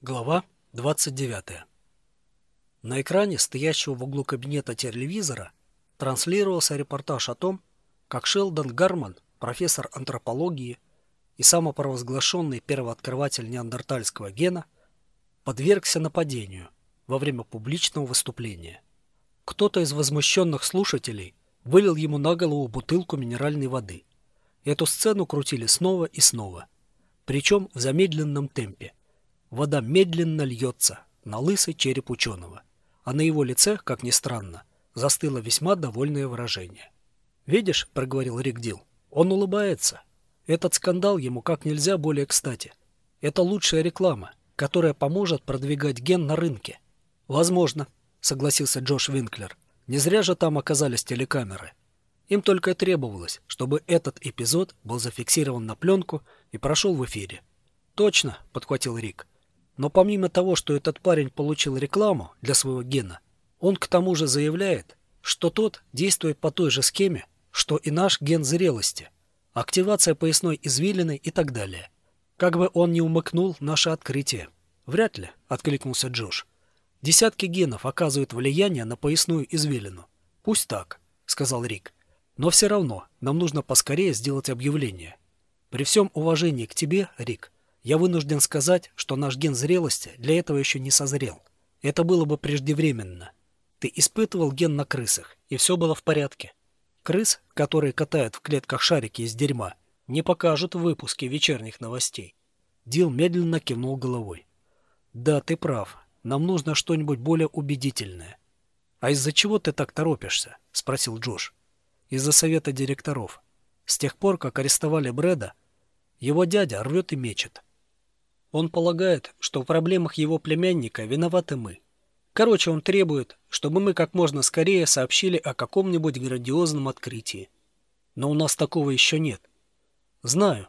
Глава 29. На экране стоящего в углу кабинета телевизора транслировался репортаж о том, как Шелдон Гарман, профессор антропологии и самопровозглашенный первооткрыватель неандертальского гена, подвергся нападению во время публичного выступления. Кто-то из возмущенных слушателей вылил ему на голову бутылку минеральной воды. Эту сцену крутили снова и снова, причем в замедленном темпе. Вода медленно льется на лысый череп ученого, а на его лице, как ни странно, застыло весьма довольное выражение. «Видишь», — проговорил Рик Дил, — «он улыбается. Этот скандал ему как нельзя более кстати. Это лучшая реклама, которая поможет продвигать ген на рынке». «Возможно», — согласился Джош Винклер. «Не зря же там оказались телекамеры. Им только и требовалось, чтобы этот эпизод был зафиксирован на пленку и прошел в эфире». «Точно», — подхватил Рик. Но помимо того, что этот парень получил рекламу для своего гена, он к тому же заявляет, что тот действует по той же схеме, что и наш ген зрелости, активация поясной извилины и так далее. Как бы он ни умыкнул наше открытие. Вряд ли, откликнулся Джош. Десятки генов оказывают влияние на поясную извилину. Пусть так, сказал Рик. Но все равно нам нужно поскорее сделать объявление. При всем уважении к тебе, Рик, я вынужден сказать, что наш ген зрелости для этого еще не созрел. Это было бы преждевременно. Ты испытывал ген на крысах, и все было в порядке. Крыс, которые катают в клетках шарики из дерьма, не покажут в выпуске вечерних новостей. Дил медленно кивнул головой. Да, ты прав. Нам нужно что-нибудь более убедительное. А из-за чего ты так торопишься? Спросил Джош. Из-за совета директоров. С тех пор, как арестовали Брэда, его дядя рвет и мечет. Он полагает, что в проблемах его племянника виноваты мы. Короче, он требует, чтобы мы как можно скорее сообщили о каком-нибудь грандиозном открытии. Но у нас такого еще нет. Знаю.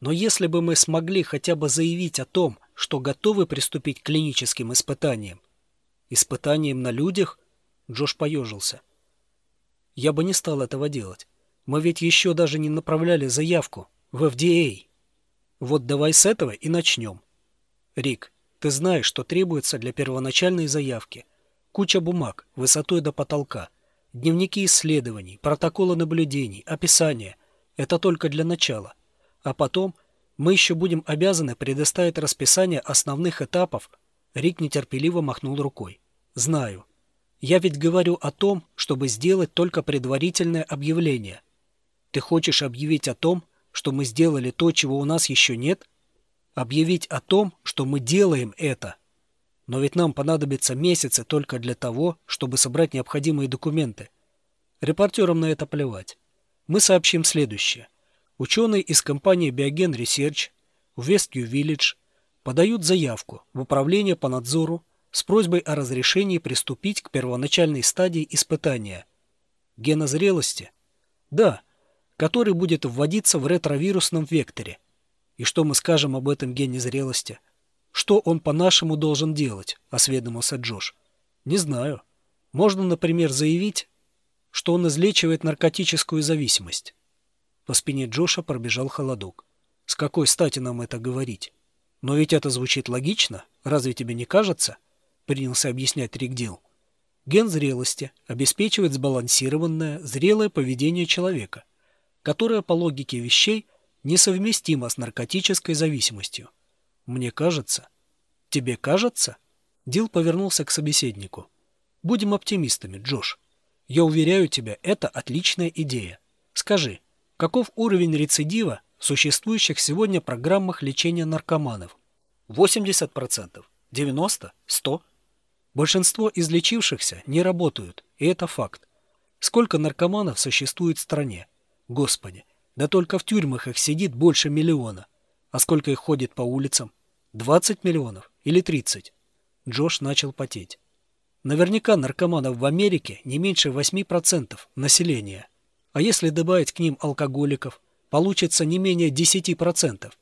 Но если бы мы смогли хотя бы заявить о том, что готовы приступить к клиническим испытаниям. Испытаниям на людях? Джош поежился. Я бы не стал этого делать. Мы ведь еще даже не направляли заявку в FDA. Вот давай с этого и начнем. Рик, ты знаешь, что требуется для первоначальной заявки. Куча бумаг, высотой до потолка, дневники исследований, протоколы наблюдений, описания. Это только для начала. А потом мы еще будем обязаны предоставить расписание основных этапов. Рик нетерпеливо махнул рукой. Знаю. Я ведь говорю о том, чтобы сделать только предварительное объявление. Ты хочешь объявить о том, что мы сделали то, чего у нас еще нет? Объявить о том, что мы делаем это. Но ведь нам понадобятся месяцы только для того, чтобы собрать необходимые документы. Репортерам на это плевать. Мы сообщим следующее. Ученые из компании Biogen Research в Westview Village подают заявку в Управление по надзору с просьбой о разрешении приступить к первоначальной стадии испытания. Гена зрелости? Да, который будет вводиться в ретровирусном векторе. И что мы скажем об этом гене зрелости? Что он по-нашему должен делать, осведомился Джош. Не знаю. Можно, например, заявить, что он излечивает наркотическую зависимость. По спине Джоша пробежал холодок. С какой стати нам это говорить? Но ведь это звучит логично, разве тебе не кажется? Принялся объяснять Ригдил. Ген зрелости обеспечивает сбалансированное, зрелое поведение человека – которая по логике вещей несовместима с наркотической зависимостью. Мне кажется... Тебе кажется? Дил повернулся к собеседнику. Будем оптимистами, Джош. Я уверяю тебя, это отличная идея. Скажи, каков уровень рецидива в существующих сегодня программах лечения наркоманов? 80%? 90%? 100%? Большинство излечившихся не работают, и это факт. Сколько наркоманов существует в стране? Господи, да только в тюрьмах их сидит больше миллиона. А сколько их ходит по улицам? 20 миллионов или 30? Джош начал потеть. Наверняка наркоманов в Америке не меньше 8% населения. А если добавить к ним алкоголиков, получится не менее 10%.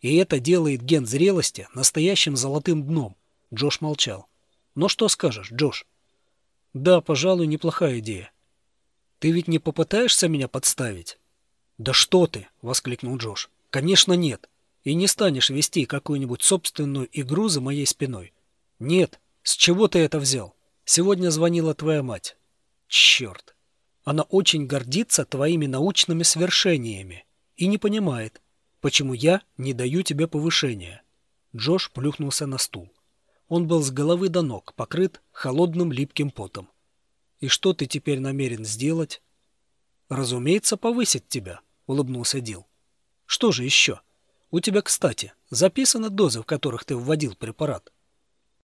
И это делает ген зрелости настоящим золотым дном. Джош молчал. Но что скажешь, Джош? Да, пожалуй, неплохая идея. Ты ведь не попытаешься меня подставить? Да что ты, воскликнул Джош. Конечно нет. И не станешь вести какую-нибудь собственную игру за моей спиной. Нет, с чего ты это взял? Сегодня звонила твоя мать. Черт. Она очень гордится твоими научными свершениями и не понимает, почему я не даю тебе повышения. Джош плюхнулся на стул. Он был с головы до ног покрыт холодным липким потом. «И что ты теперь намерен сделать?» «Разумеется, повысить тебя», — улыбнулся Дил. «Что же еще? У тебя, кстати, записаны дозы, в которых ты вводил препарат.